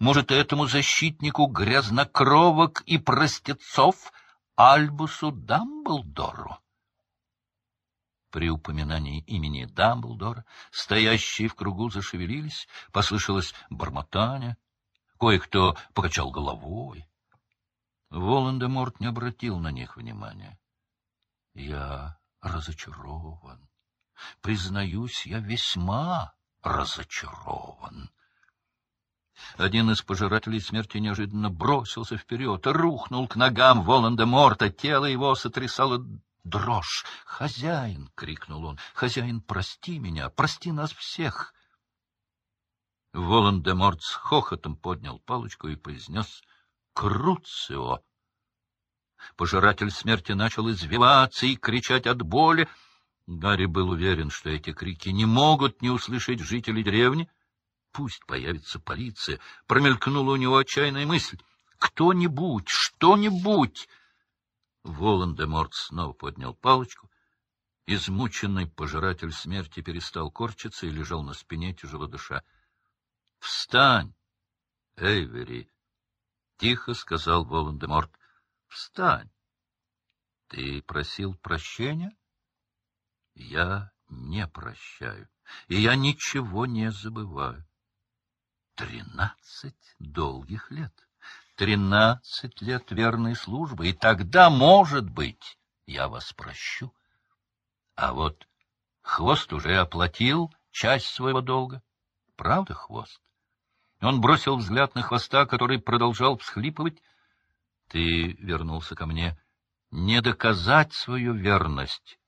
Может, этому защитнику грязнокровок и простецов Альбусу Дамблдору? При упоминании имени Дамблдора стоящие в кругу зашевелились, послышалось бормотание, кое-кто покачал головой. Волан-де-Морт не обратил на них внимания. — Я разочарован. Признаюсь, я весьма разочарован. Один из пожирателей смерти неожиданно бросился вперед, рухнул к ногам Волан-де-Морта, тело его сотрясало дрожь. «Хозяин!» — крикнул он. «Хозяин, прости меня, прости нас всех!» Волан-де-Морт с хохотом поднял палочку и произнес «Круцио!» Пожиратель смерти начал извиваться и кричать от боли. Гарри был уверен, что эти крики не могут не услышать жители деревни. Пусть появится полиция. Промелькнула у него отчаянная мысль. «Кто-нибудь, что-нибудь!» Волан-де-Морт снова поднял палочку. Измученный пожиратель смерти перестал корчиться и лежал на спине, тяжело дыша. — Встань, Эйвери! — тихо сказал Волан-де-Морт. — Встань! Ты просил прощения? Я не прощаю, и я ничего не забываю. Тринадцать долгих лет. Тринадцать лет верной службы, и тогда, может быть, я вас прощу. А вот хвост уже оплатил часть своего долга. Правда, хвост? Он бросил взгляд на хвоста, который продолжал всхлипывать. Ты вернулся ко мне не доказать свою верность.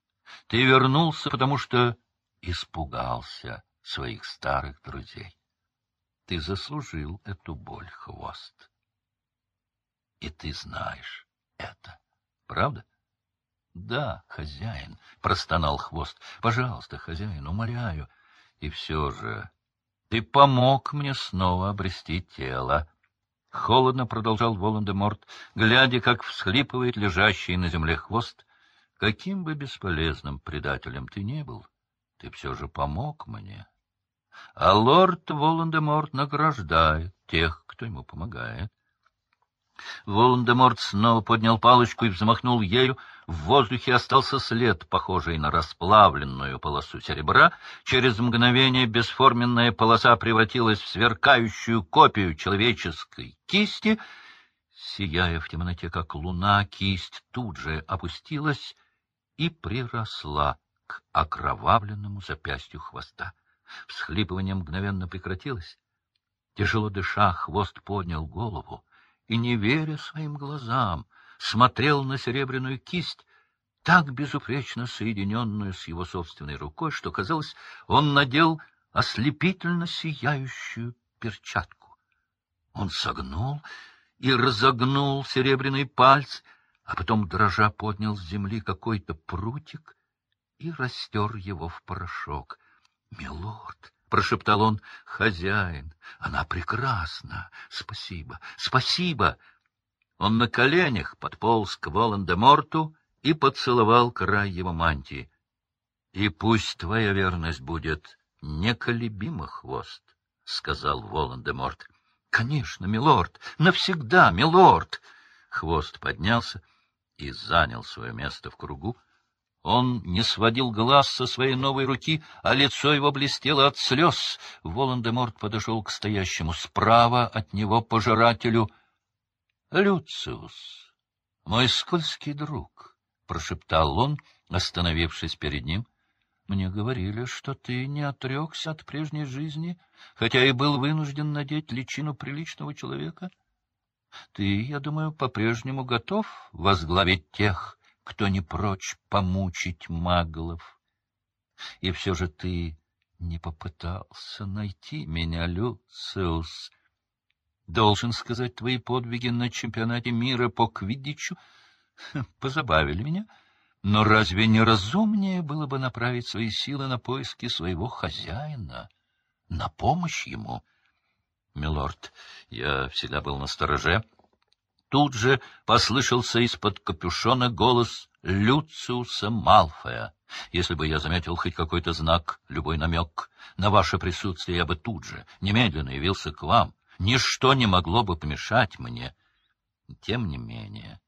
Ты вернулся, потому что испугался своих старых друзей. Ты заслужил эту боль, хвост. И ты знаешь это, правда? — Да, хозяин, — простонал хвост. — Пожалуйста, хозяин, умоляю. И все же ты помог мне снова обрести тело. Холодно продолжал Волан-де-Морт, глядя, как всхлипывает лежащий на земле хвост. Каким бы бесполезным предателем ты не был, ты все же помог мне. А лорд Волан-де-Морт награждает тех, кто ему помогает. Волан-де-Морт снова поднял палочку и взмахнул ею. В воздухе остался след, похожий на расплавленную полосу серебра. Через мгновение бесформенная полоса превратилась в сверкающую копию человеческой кисти. Сияя в темноте, как луна, кисть тут же опустилась и приросла к окровавленному запястью хвоста. Всхлипывание мгновенно прекратилось. Тяжело дыша, хвост поднял голову и, не веря своим глазам, смотрел на серебряную кисть, так безупречно соединенную с его собственной рукой, что, казалось, он надел ослепительно сияющую перчатку. Он согнул и разогнул серебряный пальцы, а потом, дрожа, поднял с земли какой-то прутик и растер его в порошок. — Милорд! прошептал он. — Хозяин, она прекрасна. Спасибо, спасибо. Он на коленях подполз к Волан-де-Морту и поцеловал край его мантии. — И пусть твоя верность будет неколебима, хвост, — сказал Волан-де-Морт. — Конечно, милорд, навсегда, милорд! Хвост поднялся и занял свое место в кругу, он не сводил глаз со своей новой руки, а лицо его блестело от слез. Волан-де-Морт подошел к стоящему справа от него пожирателю. — Люциус, мой скользкий друг, — прошептал он, остановившись перед ним. — Мне говорили, что ты не отрекся от прежней жизни, хотя и был вынужден надеть личину приличного человека. Ты, я думаю, по-прежнему готов возглавить тех, кто не прочь помучить маглов. И все же ты не попытался найти меня, Люциус. Должен сказать, твои подвиги на чемпионате мира по квиддичу позабавили меня. Но разве не разумнее было бы направить свои силы на поиски своего хозяина, на помощь ему? Милорд, я всегда был на стороже, Тут же послышался из-под капюшона голос Люциуса Малфоя. Если бы я заметил хоть какой-то знак, любой намек на ваше присутствие, я бы тут же, немедленно явился к вам. Ничто не могло бы помешать мне. Тем не менее,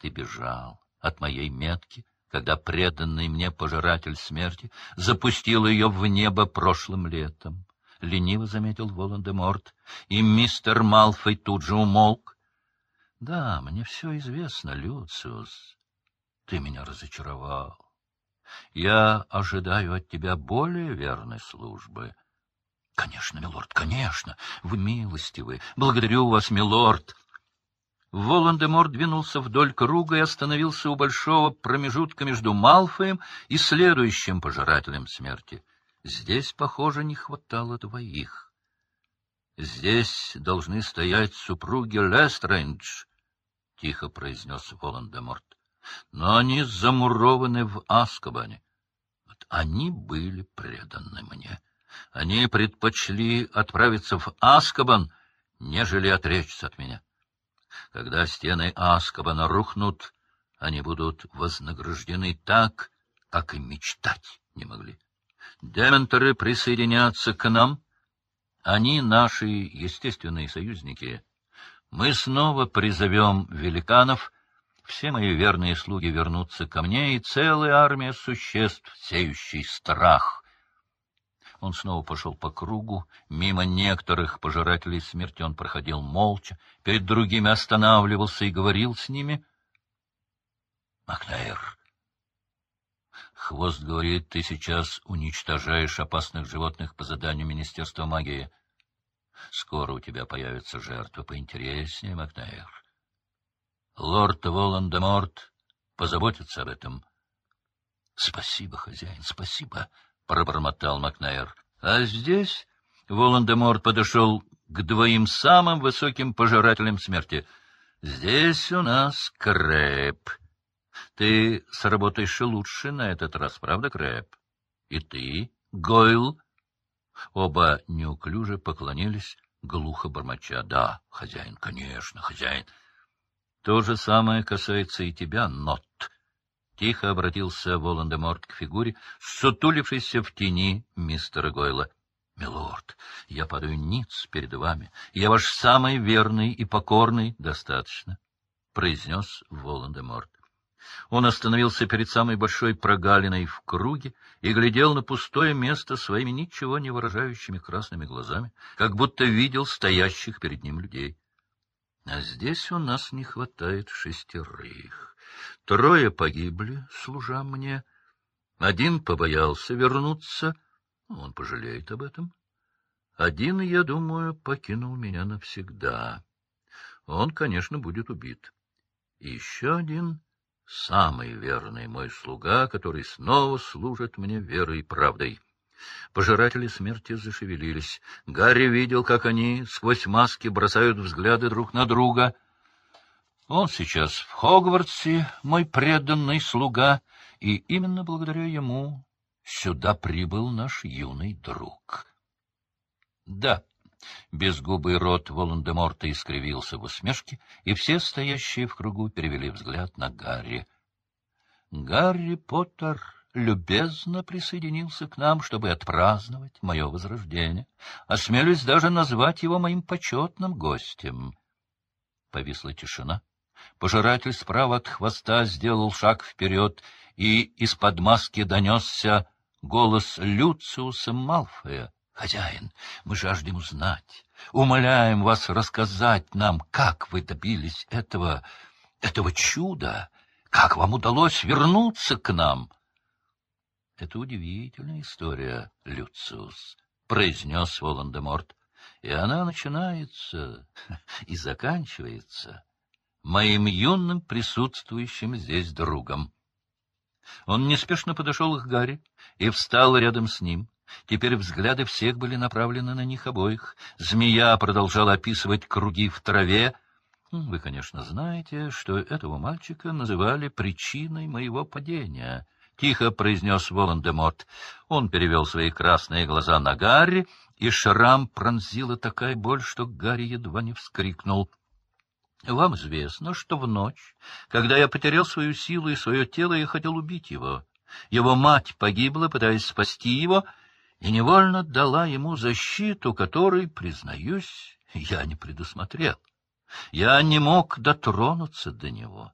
ты бежал от моей метки, когда преданный мне пожиратель смерти запустил ее в небо прошлым летом. — лениво заметил Волан-де-Морт, и мистер Малфой тут же умолк. — Да, мне все известно, Люциус. Ты меня разочаровал. Я ожидаю от тебя более верной службы. — Конечно, милорд, конечно. Вы милостивы. Благодарю вас, милорд. Волан-де-Мор двинулся вдоль круга и остановился у большого промежутка между Малфоем и следующим пожирателем смерти. Здесь, похоже, не хватало двоих. Здесь должны стоять супруги Лестрендж, — тихо произнес Волан-де-Морт. Но они замурованы в Аскабане. Вот они были преданы мне. Они предпочли отправиться в Аскабан, нежели отречься от меня. Когда стены Аскабана рухнут, они будут вознаграждены так, как и мечтать не могли. Дементоры присоединятся к нам. Они наши естественные союзники. Мы снова призовем великанов. Все мои верные слуги вернутся ко мне, и целая армия существ, сеющий страх. Он снова пошел по кругу. Мимо некоторых пожирателей смерти он проходил молча, перед другими останавливался и говорил с ними. — Макнейр, Хвост говорит, ты сейчас уничтожаешь опасных животных по заданию Министерства магии. Скоро у тебя появится жертва поинтереснее, Макнейр. Лорд Волан-де-Морт позаботится об этом. — Спасибо, хозяин, спасибо, — пробормотал Макнейр. А здесь Волан-де-Морт подошел к двоим самым высоким пожирателям смерти. — Здесь у нас Крэп. Ты сработаешь лучше на этот раз, правда, Крэп? И ты, Гойл? Оба неуклюже поклонились, глухо бормоча. Да, хозяин, конечно, хозяин. То же самое касается и тебя, Нот. Тихо обратился Волан-де-Морт к фигуре, сутулившейся в тени мистера Гойла. — Милорд, я падаю ниц перед вами. Я ваш самый верный и покорный. — Достаточно, — произнес Волан-де-Морт. Он остановился перед самой большой прогалиной в круге и глядел на пустое место своими ничего не выражающими красными глазами, как будто видел стоящих перед ним людей. А здесь у нас не хватает шестерых. Трое погибли, служа мне. Один побоялся вернуться, он пожалеет об этом. Один, я думаю, покинул меня навсегда. Он, конечно, будет убит. И еще один самый верный мой слуга, который снова служит мне верой и правдой. Пожиратели смерти зашевелились. Гарри видел, как они сквозь маски бросают взгляды друг на друга. Он сейчас в Хогвартсе, мой преданный слуга, и именно благодаря ему сюда прибыл наш юный друг. Да, Безгубый рот Волан-де-Морта искривился в усмешке, и все стоящие в кругу перевели взгляд на Гарри. Гарри Поттер любезно присоединился к нам, чтобы отпраздновать мое возрождение. Осмелюсь даже назвать его моим почетным гостем. Повисла тишина. Пожиратель справа от хвоста сделал шаг вперед, и из-под маски донесся голос Люциуса Малфоя. Хозяин, мы жаждем узнать, умоляем вас рассказать нам, как вы добились этого, этого чуда, как вам удалось вернуться к нам. — Это удивительная история, Люциус, — произнес Волан-де-Морт, — и она начинается и заканчивается моим юным присутствующим здесь другом. Он неспешно подошел к Гарри и встал рядом с ним. Теперь взгляды всех были направлены на них обоих. Змея продолжала описывать круги в траве. Вы, конечно, знаете, что этого мальчика называли причиной моего падения. Тихо произнес Волан-де-Морт. Он перевел свои красные глаза на Гарри, и шрам пронзила такая боль, что Гарри едва не вскрикнул. Вам известно, что в ночь, когда я потерял свою силу и свое тело, я хотел убить его. Его мать погибла, пытаясь спасти его, и невольно дала ему защиту, которой, признаюсь, Я не предусмотрел. Я не мог дотронуться до него.